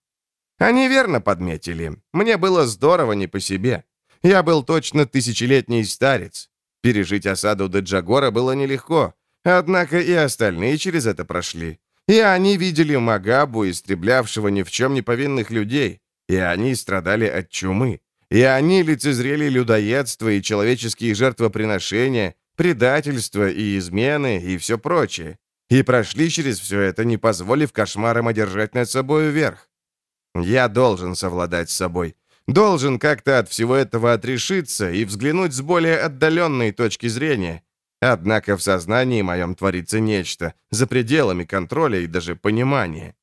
Они верно подметили. Мне было здорово не по себе. Я был точно тысячелетний старец. Пережить осаду Деджагора было нелегко. Однако и остальные через это прошли. И они видели Магабу, истреблявшего ни в чем не повинных людей. И они страдали от чумы. И они лицезрели людоедство и человеческие жертвоприношения, предательство и измены и все прочее. И прошли через все это, не позволив кошмарам одержать над собой верх. Я должен совладать с собой. Должен как-то от всего этого отрешиться и взглянуть с более отдаленной точки зрения. Однако в сознании моем творится нечто, за пределами контроля и даже понимания.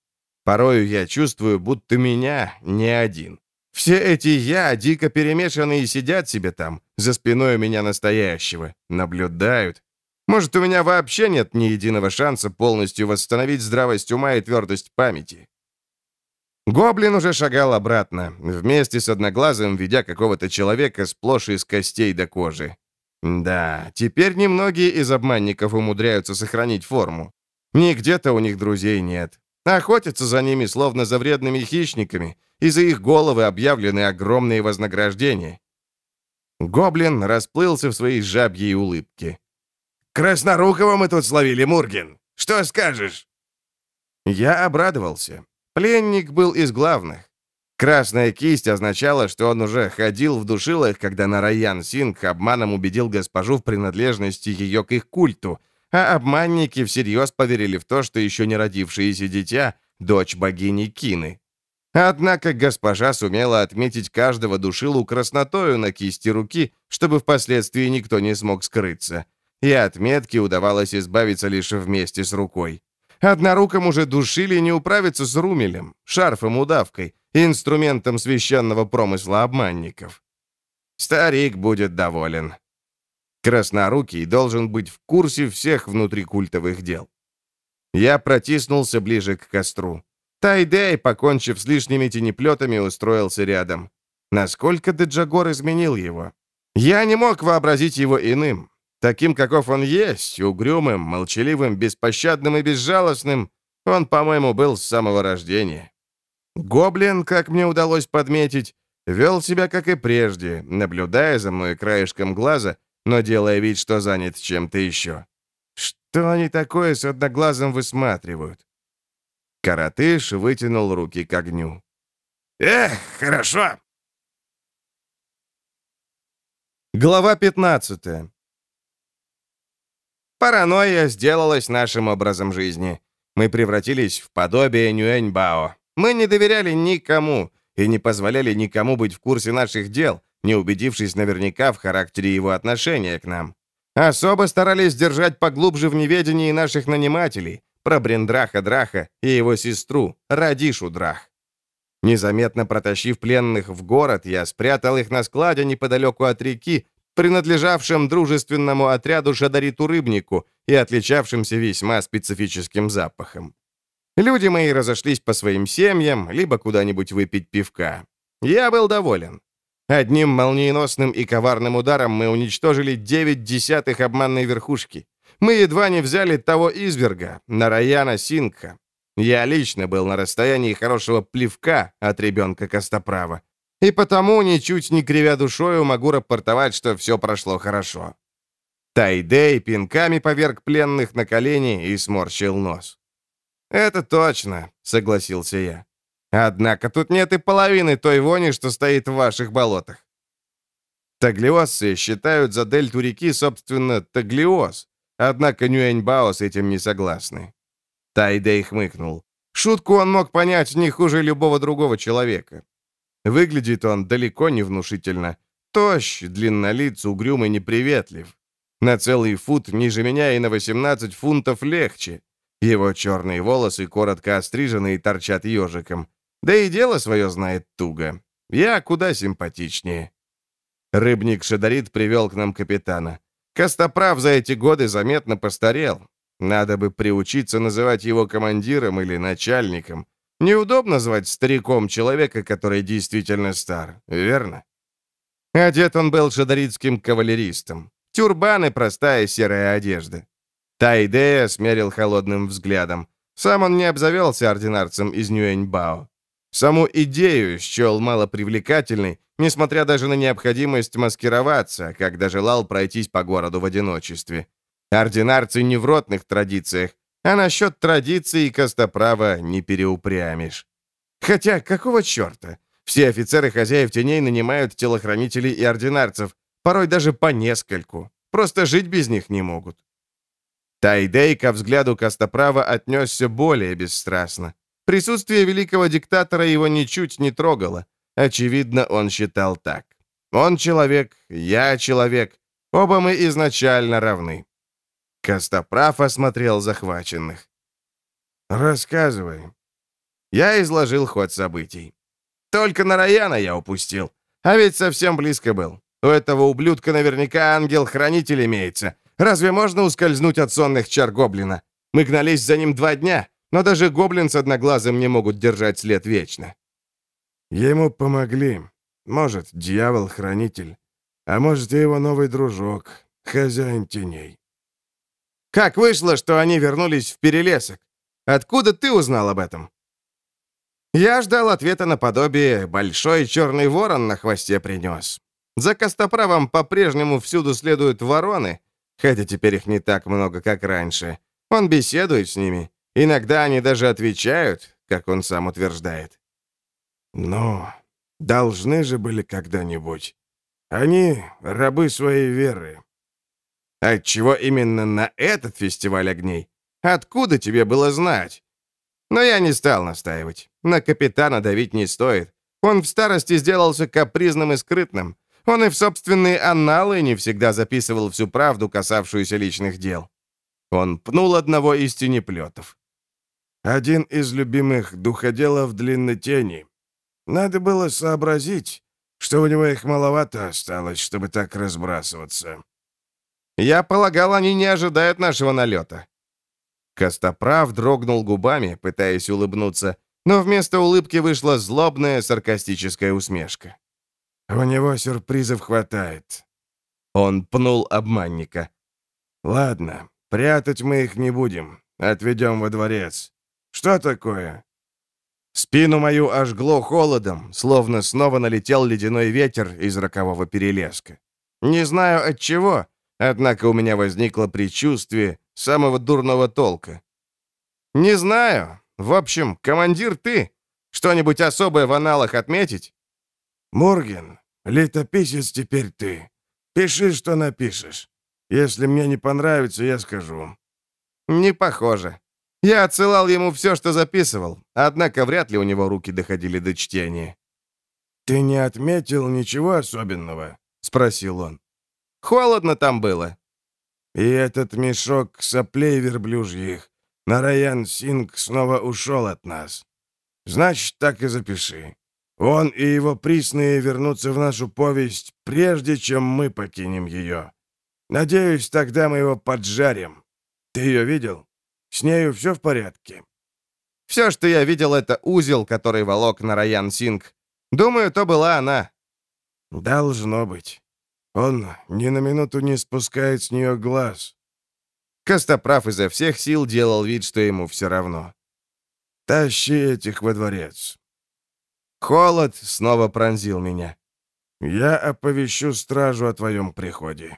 Порою я чувствую, будто меня не один. Все эти «я» дико перемешанные сидят себе там, за спиной у меня настоящего, наблюдают. Может, у меня вообще нет ни единого шанса полностью восстановить здравость ума и твердость памяти. Гоблин уже шагал обратно, вместе с Одноглазым, ведя какого-то человека сплошь из костей до кожи. Да, теперь немногие из обманников умудряются сохранить форму. Нигде-то у них друзей нет. Охотятся за ними, словно за вредными хищниками, и за их головы объявлены огромные вознаграждения. Гоблин расплылся в своей жабьей улыбке. «Краснорукого мы тут словили, Мургин! Что скажешь?» Я обрадовался. Пленник был из главных. Красная кисть означала, что он уже ходил в душилах, когда Нараян Синг обманом убедил госпожу в принадлежности ее к их культу, а обманники всерьез поверили в то, что еще не родившееся дитя — дочь богини Кины. Однако госпожа сумела отметить каждого душилу краснотою на кисти руки, чтобы впоследствии никто не смог скрыться. И отметки удавалось избавиться лишь вместе с рукой. Одноруком уже душили не управиться с румелем, шарфом-удавкой, инструментом священного промысла обманников. Старик будет доволен. Краснорукий должен быть в курсе всех внутрикультовых дел. Я протиснулся ближе к костру. Тайдей, покончив с лишними тенеплетами, устроился рядом. Насколько Деджагор изменил его? Я не мог вообразить его иным. Таким, каков он есть, угрюмым, молчаливым, беспощадным и безжалостным, он, по-моему, был с самого рождения. Гоблин, как мне удалось подметить, вел себя, как и прежде, наблюдая за мной краешком глаза, но делая вид, что занят чем-то еще. Что они такое с одноглазым высматривают? Каратыш вытянул руки к огню. «Эх, хорошо!» Глава 15 Паранойя сделалась нашим образом жизни. Мы превратились в подобие Нюэньбао. Мы не доверяли никому и не позволяли никому быть в курсе наших дел, не убедившись наверняка в характере его отношения к нам. Особо старались держать поглубже в неведении наших нанимателей, про Брендраха Драха и его сестру, Радишу Драх. Незаметно протащив пленных в город, я спрятал их на складе неподалеку от реки, принадлежавшем дружественному отряду Шадариту-рыбнику и отличавшимся весьма специфическим запахом. Люди мои разошлись по своим семьям, либо куда-нибудь выпить пивка. Я был доволен. Одним молниеносным и коварным ударом мы уничтожили девять десятых обманной верхушки. Мы едва не взяли того изверга, Нараяна Сингха. Я лично был на расстоянии хорошего плевка от ребенка Костоправа. И потому, ничуть не кривя душою, могу рапортовать, что все прошло хорошо. Тайдей пинками поверг пленных на колени и сморщил нос. «Это точно», — согласился я. «Однако тут нет и половины той вони, что стоит в ваших болотах». Таглиосцы считают за дельту реки, собственно, Таглиос, однако Нюэньбао с этим не согласны. Тайдей хмыкнул. Шутку он мог понять не хуже любого другого человека. Выглядит он далеко не внушительно. Тощ, длиннолиц, угрюм и неприветлив. На целый фут ниже меня и на 18 фунтов легче. Его черные волосы коротко острижены и торчат ежиком. Да и дело свое знает туго. Я куда симпатичнее. Рыбник Шадарит привел к нам капитана. Костоправ за эти годы заметно постарел. Надо бы приучиться называть его командиром или начальником. Неудобно звать стариком человека, который действительно стар, верно? Одет он был шадаритским кавалеристом. Тюрбан и простая серая одежда. Тайдея смерил холодным взглядом. Сам он не обзавелся ординарцем из Нюэньбао. Саму идею счел малопривлекательной, несмотря даже на необходимость маскироваться, когда желал пройтись по городу в одиночестве. Ординарцы не в ротных традициях, а насчет традиций костоправа не переупрямишь. Хотя, какого черта? Все офицеры хозяев теней нанимают телохранителей и ординарцев, порой даже по нескольку. Просто жить без них не могут. Тайдей ко взгляду Костоправа отнесся более бесстрастно. Присутствие великого диктатора его ничуть не трогало. Очевидно, он считал так. Он человек, я человек. Оба мы изначально равны. Костоправ осмотрел захваченных. «Рассказывай». Я изложил ход событий. Только на Раяна я упустил. А ведь совсем близко был. У этого ублюдка наверняка ангел-хранитель имеется. Разве можно ускользнуть от сонных чар гоблина? Мы гнались за ним два дня, но даже гоблин с одноглазым не могут держать след вечно. Ему помогли. Может, дьявол-хранитель. А может, и его новый дружок, хозяин теней. Как вышло, что они вернулись в Перелесок? Откуда ты узнал об этом?» Я ждал ответа наподобие «большой черный ворон на хвосте принес». За Костоправом по-прежнему всюду следуют вороны, хотя теперь их не так много, как раньше. Он беседует с ними. Иногда они даже отвечают, как он сам утверждает. «Но должны же были когда-нибудь. Они — рабы своей веры. Отчего именно на этот фестиваль огней? Откуда тебе было знать? Но я не стал настаивать. На капитана давить не стоит. Он в старости сделался капризным и скрытным. Он и в собственные анналы не всегда записывал всю правду, касавшуюся личных дел. Он пнул одного из тенеплетов. Один из любимых духоделов длинной тени. Надо было сообразить, что у него их маловато осталось, чтобы так разбрасываться. Я полагал, они не ожидают нашего налета». Костоправ дрогнул губами, пытаясь улыбнуться, но вместо улыбки вышла злобная саркастическая усмешка. «У него сюрпризов хватает». Он пнул обманника. «Ладно, прятать мы их не будем. Отведем во дворец. Что такое?» Спину мою ожгло холодом, словно снова налетел ледяной ветер из рокового перелеска. Не знаю от чего, Однако у меня возникло предчувствие самого дурного толка. «Не знаю. В общем, командир ты. Что-нибудь особое в аналах отметить?» «Морген, летописец теперь ты. Пиши, что напишешь. Если мне не понравится, я скажу». «Не похоже. Я отсылал ему все, что записывал, однако вряд ли у него руки доходили до чтения». «Ты не отметил ничего особенного?» — спросил он. Холодно там было». «И этот мешок соплей верблюжьих, Нараян Синг снова ушел от нас. Значит, так и запиши. Он и его присные вернутся в нашу повесть, прежде чем мы покинем ее. Надеюсь, тогда мы его поджарим. Ты ее видел? С нею все в порядке?» «Все, что я видел, это узел, который волок Нараян Синг. Думаю, то была она. Должно быть. Он ни на минуту не спускает с нее глаз. Костоправ изо всех сил делал вид, что ему все равно. Тащи этих во дворец. Холод снова пронзил меня. Я оповещу стражу о твоем приходе.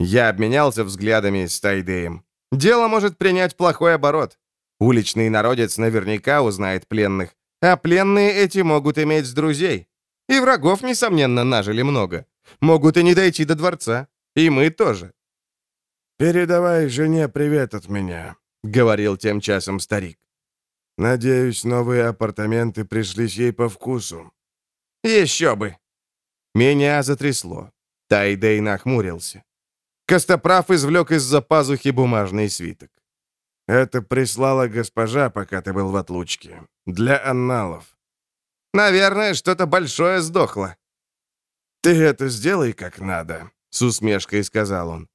Я обменялся взглядами с Тайдеем. Дело может принять плохой оборот. Уличный народец наверняка узнает пленных, а пленные эти могут иметь друзей. И врагов, несомненно, нажили много. Могут и не дойти до дворца. И мы тоже. «Передавай жене привет от меня», — говорил тем часом старик. «Надеюсь, новые апартаменты пришлись ей по вкусу». «Еще бы!» Меня затрясло. Тайдей нахмурился. Костоправ извлек из-за пазухи бумажный свиток. «Это прислала госпожа, пока ты был в отлучке. Для анналов». «Наверное, что-то большое сдохло». «Ты это сделай как надо», — с усмешкой сказал он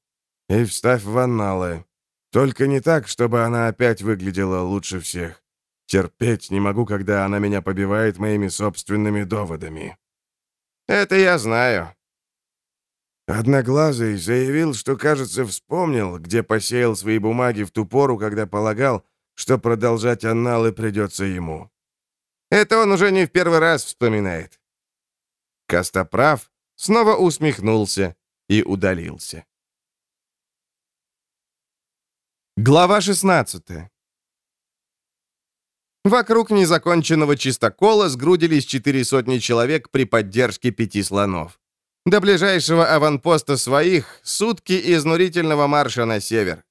и вставь в анналы. Только не так, чтобы она опять выглядела лучше всех. Терпеть не могу, когда она меня побивает моими собственными доводами». «Это я знаю». Одноглазый заявил, что, кажется, вспомнил, где посеял свои бумаги в ту пору, когда полагал, что продолжать анналы придется ему. Это он уже не в первый раз вспоминает. Костоправ снова усмехнулся и удалился. Глава 16 Вокруг незаконченного чистокола сгрудились четыре сотни человек при поддержке пяти слонов. До ближайшего аванпоста своих сутки изнурительного марша на север.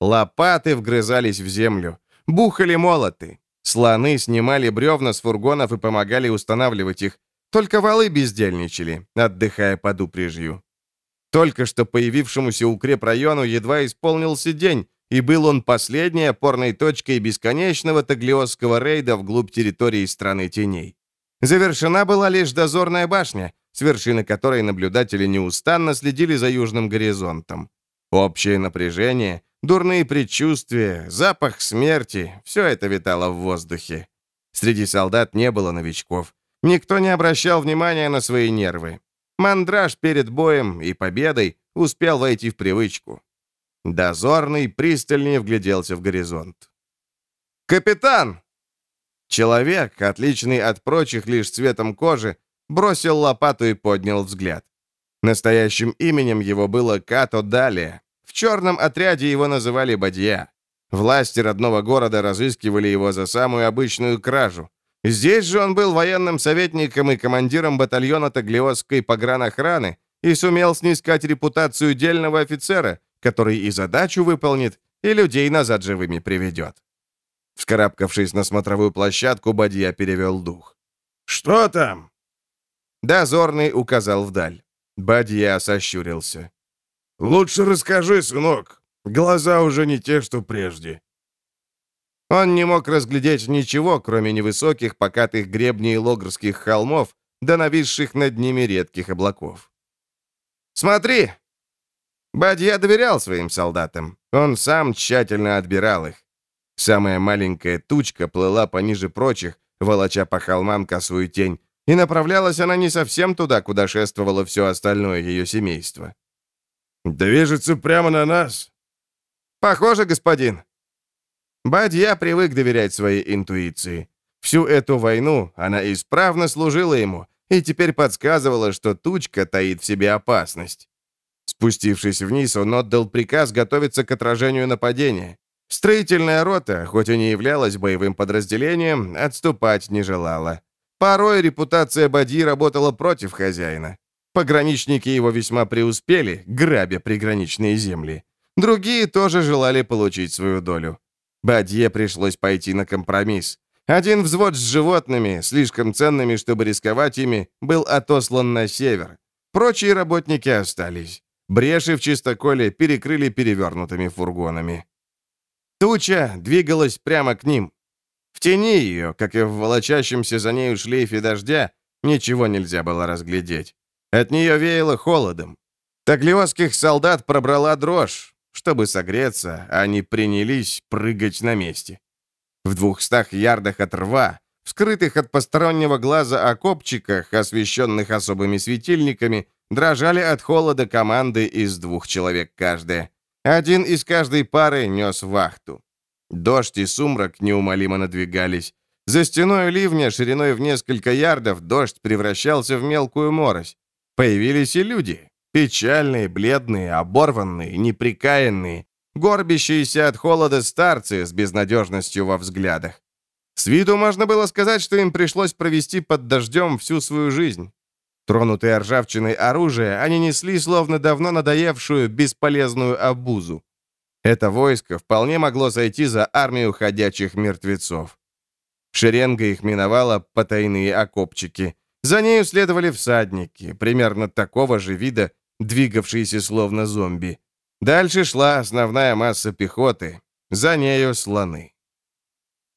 Лопаты вгрызались в землю, бухали молоты. Слоны снимали бревна с фургонов и помогали устанавливать их. Только валы бездельничали, отдыхая под упряжью. Только что появившемуся укрепрайону едва исполнился день, и был он последней опорной точкой бесконечного таглиосского рейда вглубь территории страны теней. Завершена была лишь дозорная башня, с вершины которой наблюдатели неустанно следили за южным горизонтом. Общее напряжение, дурные предчувствия, запах смерти — все это витало в воздухе. Среди солдат не было новичков. Никто не обращал внимания на свои нервы. Мандраж перед боем и победой успел войти в привычку. Дозорный пристальнее вгляделся в горизонт. «Капитан!» Человек, отличный от прочих лишь цветом кожи, бросил лопату и поднял взгляд. Настоящим именем его было Като Далия. В черном отряде его называли Бадья. Власти родного города разыскивали его за самую обычную кражу. Здесь же он был военным советником и командиром батальона Таглиосской погранохраны и сумел снискать репутацию дельного офицера, который и задачу выполнит, и людей назад живыми приведет. Вскарабкавшись на смотровую площадку, Бадья перевел дух. «Что там?» Дозорный указал вдаль. Бадья сощурился. «Лучше расскажи, сынок. Глаза уже не те, что прежде». Он не мог разглядеть ничего, кроме невысоких покатых гребней логрских холмов, да нависших над ними редких облаков. «Смотри!» Бадья доверял своим солдатам. Он сам тщательно отбирал их. Самая маленькая тучка плыла пониже прочих, волоча по холмам косую тень, и направлялась она не совсем туда, куда шествовало все остальное ее семейство. «Движется прямо на нас?» «Похоже, господин». Бадья привык доверять своей интуиции. Всю эту войну она исправно служила ему и теперь подсказывала, что тучка таит в себе опасность. Спустившись вниз, он отдал приказ готовиться к отражению нападения. Строительная рота, хоть и не являлась боевым подразделением, отступать не желала. Порой репутация Бади работала против хозяина. Пограничники его весьма преуспели, грабя приграничные земли. Другие тоже желали получить свою долю. Бадье пришлось пойти на компромисс. Один взвод с животными, слишком ценными, чтобы рисковать ими, был отослан на север. Прочие работники остались. Бреши в чистоколе перекрыли перевернутыми фургонами. Туча двигалась прямо к ним. В тени ее, как и в волочащемся за нею шлейфе дождя, ничего нельзя было разглядеть. От нее веяло холодом. Таглиосских солдат пробрала дрожь. Чтобы согреться, они принялись прыгать на месте. В двухстах ярдах от рва, в скрытых от постороннего глаза окопчиках, освещенных особыми светильниками, дрожали от холода команды из двух человек каждая. Один из каждой пары нес вахту. Дождь и сумрак неумолимо надвигались. За стеной ливня, шириной в несколько ярдов, дождь превращался в мелкую морось. Появились и люди. Печальные, бледные, оборванные, неприкаянные, горбящиеся от холода старцы с безнадежностью во взглядах. С виду можно было сказать, что им пришлось провести под дождем всю свою жизнь. Тронутые ржавчиной оружие, они несли словно давно надоевшую бесполезную обузу. Это войско вполне могло сойти за армию ходячих мертвецов. Шеренга их миновала потайные окопчики. За нею следовали всадники, примерно такого же вида, двигавшиеся словно зомби. Дальше шла основная масса пехоты, за нею слоны.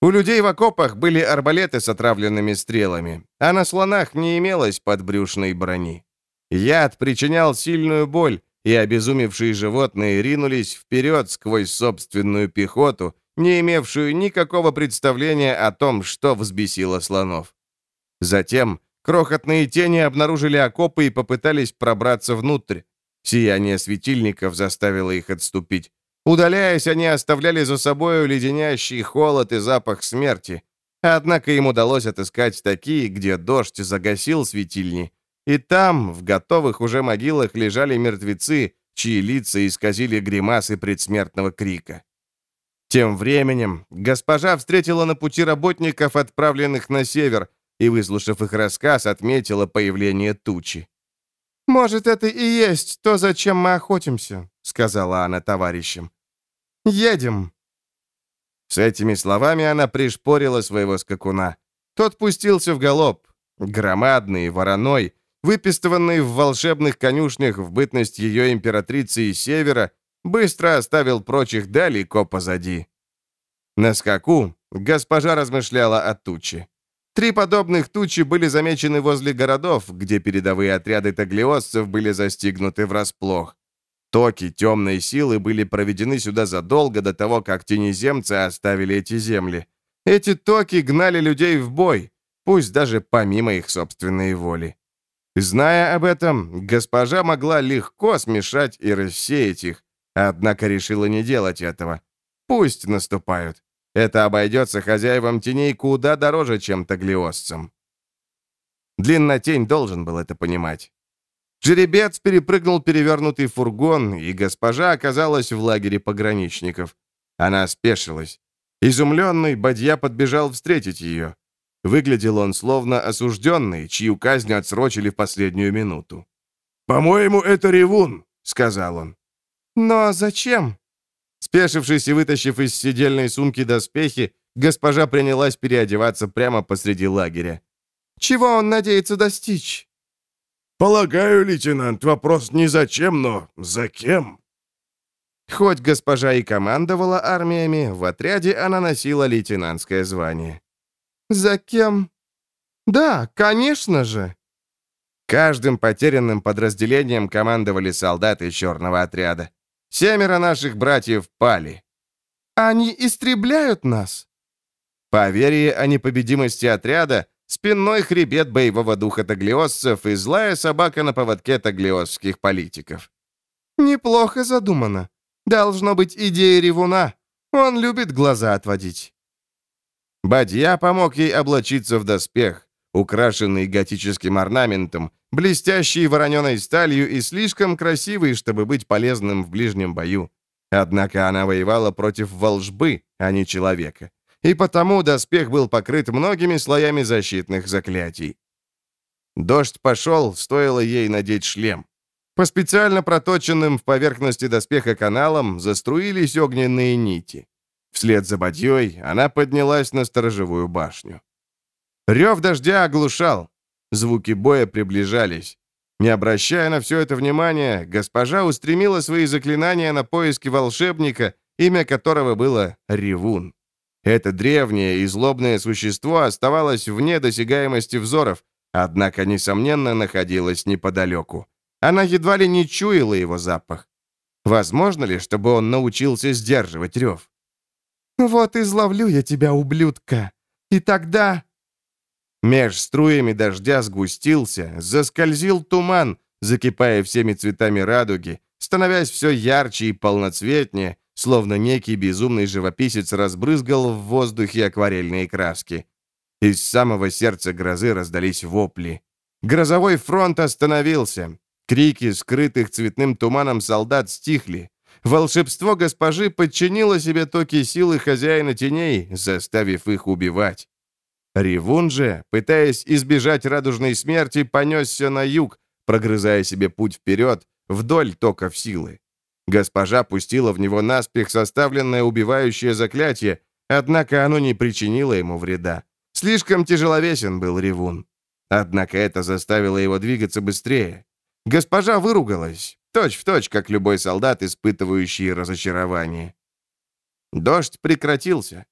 У людей в окопах были арбалеты с отравленными стрелами, а на слонах не имелось подбрюшной брони. Яд причинял сильную боль, и обезумевшие животные ринулись вперед сквозь собственную пехоту, не имевшую никакого представления о том, что взбесило слонов. Затем крохотные тени обнаружили окопы и попытались пробраться внутрь. Сияние светильников заставило их отступить. Удаляясь, они оставляли за собою леденящий холод и запах смерти. Однако им удалось отыскать такие, где дождь загасил светильни. И там, в готовых уже могилах, лежали мертвецы, чьи лица исказили гримасы предсмертного крика. Тем временем госпожа встретила на пути работников, отправленных на север, и, выслушав их рассказ, отметила появление тучи. «Может, это и есть то, зачем мы охотимся», — сказала она товарищам. Едем!» С этими словами она пришпорила своего скакуна. Тот пустился в галоп. Громадный, вороной, выпистыванный в волшебных конюшнях в бытность ее императрицы и севера, быстро оставил прочих далеко позади. На скаку госпожа размышляла о туче. Три подобных тучи были замечены возле городов, где передовые отряды таглиосцев были застигнуты врасплох. Токи темной силы были проведены сюда задолго до того, как тенеземцы оставили эти земли. Эти токи гнали людей в бой, пусть даже помимо их собственной воли. Зная об этом, госпожа могла легко смешать и рассеять их, однако решила не делать этого. Пусть наступают. Это обойдется хозяевам теней куда дороже, чем таглиосцам. Длиннотень должен был это понимать. Жеребец перепрыгнул перевернутый фургон, и госпожа оказалась в лагере пограничников. Она спешилась. Изумленный, Бадья подбежал встретить ее. Выглядел он словно осужденный, чью казнь отсрочили в последнюю минуту. «По-моему, это ревун», — сказал он. «Но зачем?» Спешившись и вытащив из сидельной сумки доспехи, госпожа принялась переодеваться прямо посреди лагеря. «Чего он надеется достичь?» «Полагаю, лейтенант, вопрос не зачем, но за кем?» Хоть госпожа и командовала армиями, в отряде она носила лейтенантское звание. «За кем?» «Да, конечно же!» Каждым потерянным подразделением командовали солдаты черного отряда. Семеро наших братьев пали. «Они истребляют нас!» Поверие о непобедимости отряда спинной хребет боевого духа таглиоссов и злая собака на поводке таглиосских политиков. «Неплохо задумано. Должно быть идея ревуна. Он любит глаза отводить». Бадья помог ей облачиться в доспех, украшенный готическим орнаментом, блестящий вороненой сталью и слишком красивый, чтобы быть полезным в ближнем бою. Однако она воевала против волжбы, а не человека и потому доспех был покрыт многими слоями защитных заклятий. Дождь пошел, стоило ей надеть шлем. По специально проточенным в поверхности доспеха каналам заструились огненные нити. Вслед за бадьей она поднялась на сторожевую башню. Рев дождя оглушал. Звуки боя приближались. Не обращая на все это внимания, госпожа устремила свои заклинания на поиски волшебника, имя которого было Ревун. Это древнее и злобное существо оставалось вне досягаемости взоров, однако, несомненно, находилось неподалеку. Она едва ли не чуяла его запах. Возможно ли, чтобы он научился сдерживать рев? «Вот изловлю я тебя, ублюдка, и тогда...» Меж струями дождя сгустился, заскользил туман, закипая всеми цветами радуги, становясь все ярче и полноцветнее, словно некий безумный живописец разбрызгал в воздухе акварельные краски. Из самого сердца грозы раздались вопли. Грозовой фронт остановился. Крики, скрытых цветным туманом солдат, стихли. Волшебство госпожи подчинило себе токи силы хозяина теней, заставив их убивать. Ревун же, пытаясь избежать радужной смерти, понесся на юг, прогрызая себе путь вперед, вдоль токов силы. Госпожа пустила в него наспех составленное убивающее заклятие, однако оно не причинило ему вреда. Слишком тяжеловесен был ревун. Однако это заставило его двигаться быстрее. Госпожа выругалась, точь-в-точь, точь, как любой солдат, испытывающий разочарование. Дождь прекратился.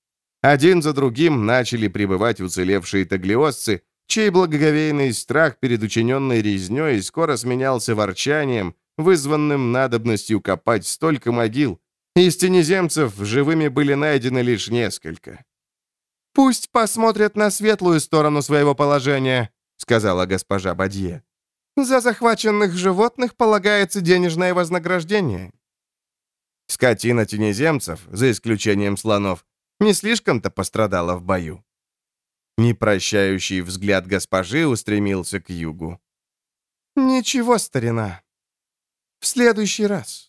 Один за другим начали прибывать уцелевшие таглиосцы, чей благоговейный страх перед учиненной резней скоро сменялся ворчанием, вызванным надобностью копать столько могил. Из тенеземцев живыми были найдены лишь несколько. «Пусть посмотрят на светлую сторону своего положения», — сказала госпожа Бадье. «За захваченных животных полагается денежное вознаграждение». Скотина тенеземцев, за исключением слонов, не слишком-то пострадала в бою. Непрощающий взгляд госпожи устремился к югу. «Ничего, старина. В следующий раз».